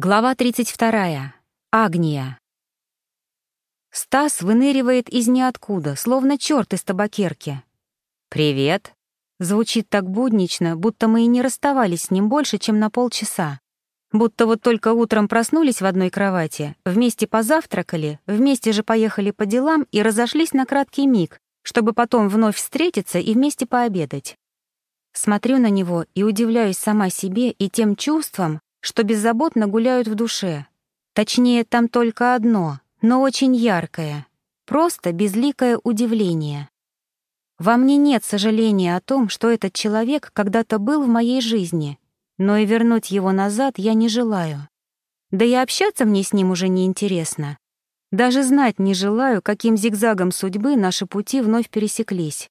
Глава 32. Агния. Стас выныривает из ниоткуда, словно черт из табакерки. «Привет!» Звучит так буднично, будто мы и не расставались с ним больше, чем на полчаса. Будто вот только утром проснулись в одной кровати, вместе позавтракали, вместе же поехали по делам и разошлись на краткий миг, чтобы потом вновь встретиться и вместе пообедать. Смотрю на него и удивляюсь сама себе и тем чувствам, что беззаботно гуляют в душе. Точнее, там только одно, но очень яркое, просто безликое удивление. Во мне нет сожаления о том, что этот человек когда-то был в моей жизни, но и вернуть его назад я не желаю. Да и общаться мне с ним уже не интересно. Даже знать не желаю, каким зигзагом судьбы наши пути вновь пересеклись.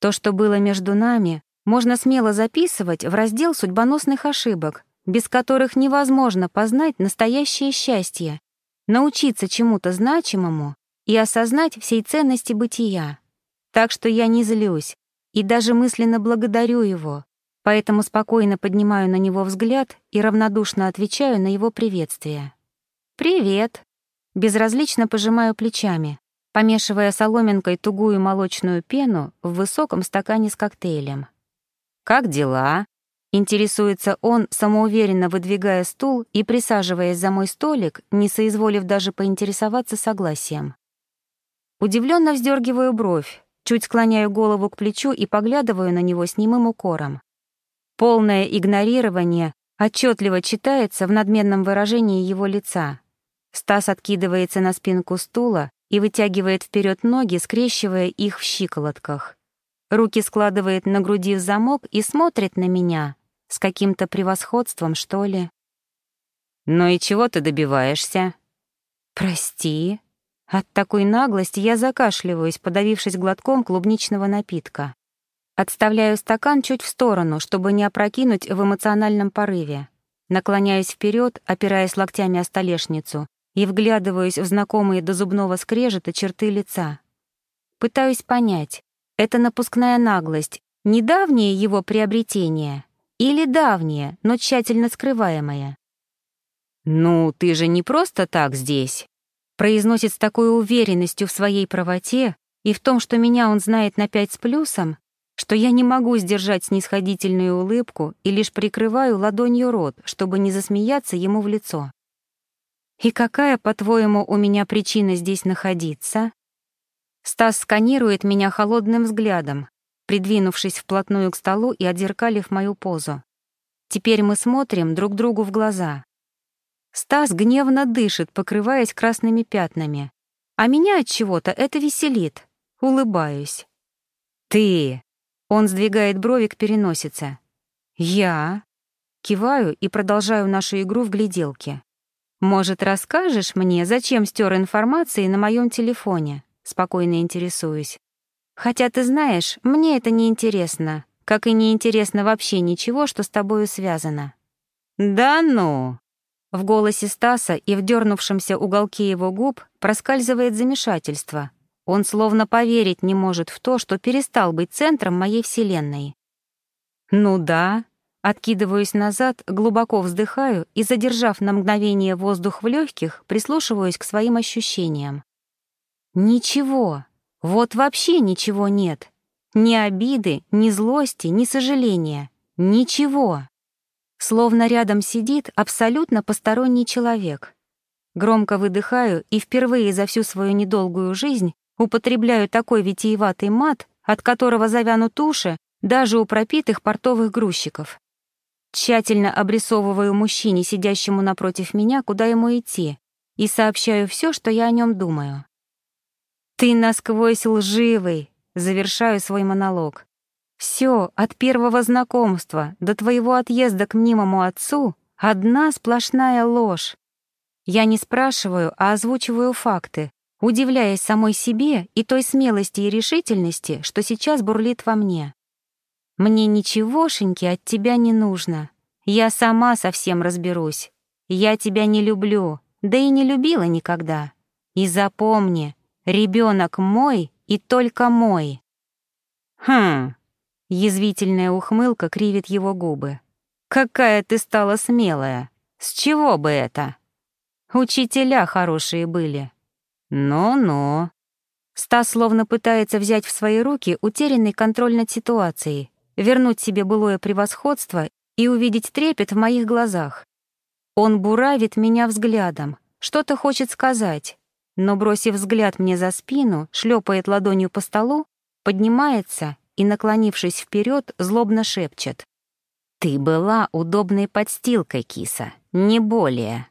То, что было между нами, можно смело записывать в раздел судьбоносных ошибок, без которых невозможно познать настоящее счастье, научиться чему-то значимому и осознать всей ценности бытия. Так что я не злюсь и даже мысленно благодарю его, поэтому спокойно поднимаю на него взгляд и равнодушно отвечаю на его приветствие. «Привет!» Безразлично пожимаю плечами, помешивая соломинкой тугую молочную пену в высоком стакане с коктейлем. «Как дела?» Интересуется он, самоуверенно выдвигая стул и присаживаясь за мой столик, не соизволив даже поинтересоваться согласием. Удивленно вздергиваю бровь, чуть склоняю голову к плечу и поглядываю на него с немым укором. Полное игнорирование отчетливо читается в надменном выражении его лица. Стас откидывается на спинку стула и вытягивает вперед ноги, скрещивая их в щиколотках. Руки складывает на груди в замок и смотрит на меня, с каким-то превосходством, что ли. «Ну и чего ты добиваешься?» «Прости». От такой наглости я закашливаюсь, подавившись глотком клубничного напитка. Отставляю стакан чуть в сторону, чтобы не опрокинуть в эмоциональном порыве. Наклоняюсь вперед, опираясь локтями о столешницу, и вглядываюсь в знакомые до зубного скрежета черты лица. Пытаюсь понять, это напускная наглость, недавнее его приобретение или давнее, но тщательно скрываемое. «Ну, ты же не просто так здесь», произносит с такой уверенностью в своей правоте и в том, что меня он знает на пять с плюсом, что я не могу сдержать снисходительную улыбку и лишь прикрываю ладонью рот, чтобы не засмеяться ему в лицо. «И какая, по-твоему, у меня причина здесь находиться?» Стас сканирует меня холодным взглядом, придвинувшись вплотную к столу и отзеркалив мою позу. Теперь мы смотрим друг другу в глаза. Стас гневно дышит, покрываясь красными пятнами. А меня от чего-то это веселит. Улыбаюсь. «Ты!» Он сдвигает брови к переносице. «Я?» Киваю и продолжаю нашу игру в гляделке. «Может, расскажешь мне, зачем стер информации на моем телефоне?» Спокойно интересуюсь. Хотя ты знаешь, мне это не интересно, как и не интересно вообще ничего, что с тобою связано. Да ну. В голосе Стаса и в дернувшемся уголке его губ проскальзывает замешательство. Он словно поверить не может в то, что перестал быть центром моей вселенной. Ну да, Откидываюсь назад, глубоко вздыхаю и, задержав на мгновение воздух в легких, прислушиваюсь к своим ощущениям. Ничего, вот вообще ничего нет. Ни обиды, ни злости, ни сожаления. Ничего. Словно рядом сидит абсолютно посторонний человек. Громко выдыхаю и впервые за всю свою недолгую жизнь употребляю такой витиеватый мат, от которого завянут уши даже у пропитых портовых грузчиков. Тщательно обрисовываю мужчине, сидящему напротив меня, куда ему идти, и сообщаю все, что я о нем думаю. «Ты насквозь лживый», — завершаю свой монолог. Все от первого знакомства до твоего отъезда к мнимому отцу одна сплошная ложь. Я не спрашиваю, а озвучиваю факты, удивляясь самой себе и той смелости и решительности, что сейчас бурлит во мне. Мне ничегошеньки от тебя не нужно. Я сама совсем разберусь. Я тебя не люблю, да и не любила никогда. И запомни, Ребенок мой и только мой. Хм. Язвительная ухмылка кривит его губы. Какая ты стала смелая. С чего бы это? Учителя хорошие были. Но-но. Стас словно пытается взять в свои руки утерянный контроль над ситуацией, вернуть себе былое превосходство и увидеть трепет в моих глазах. Он буравит меня взглядом, что-то хочет сказать, но, бросив взгляд мне за спину, шлепает ладонью по столу, поднимается и, наклонившись вперед, злобно шепчет. «Ты была удобной подстилкой, киса, не более».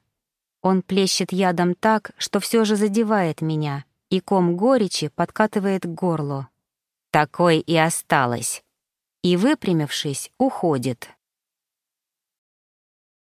Он плещет ядом так, что все же задевает меня, и ком горечи подкатывает к горлу. Такой и осталось. И, выпрямившись, уходит.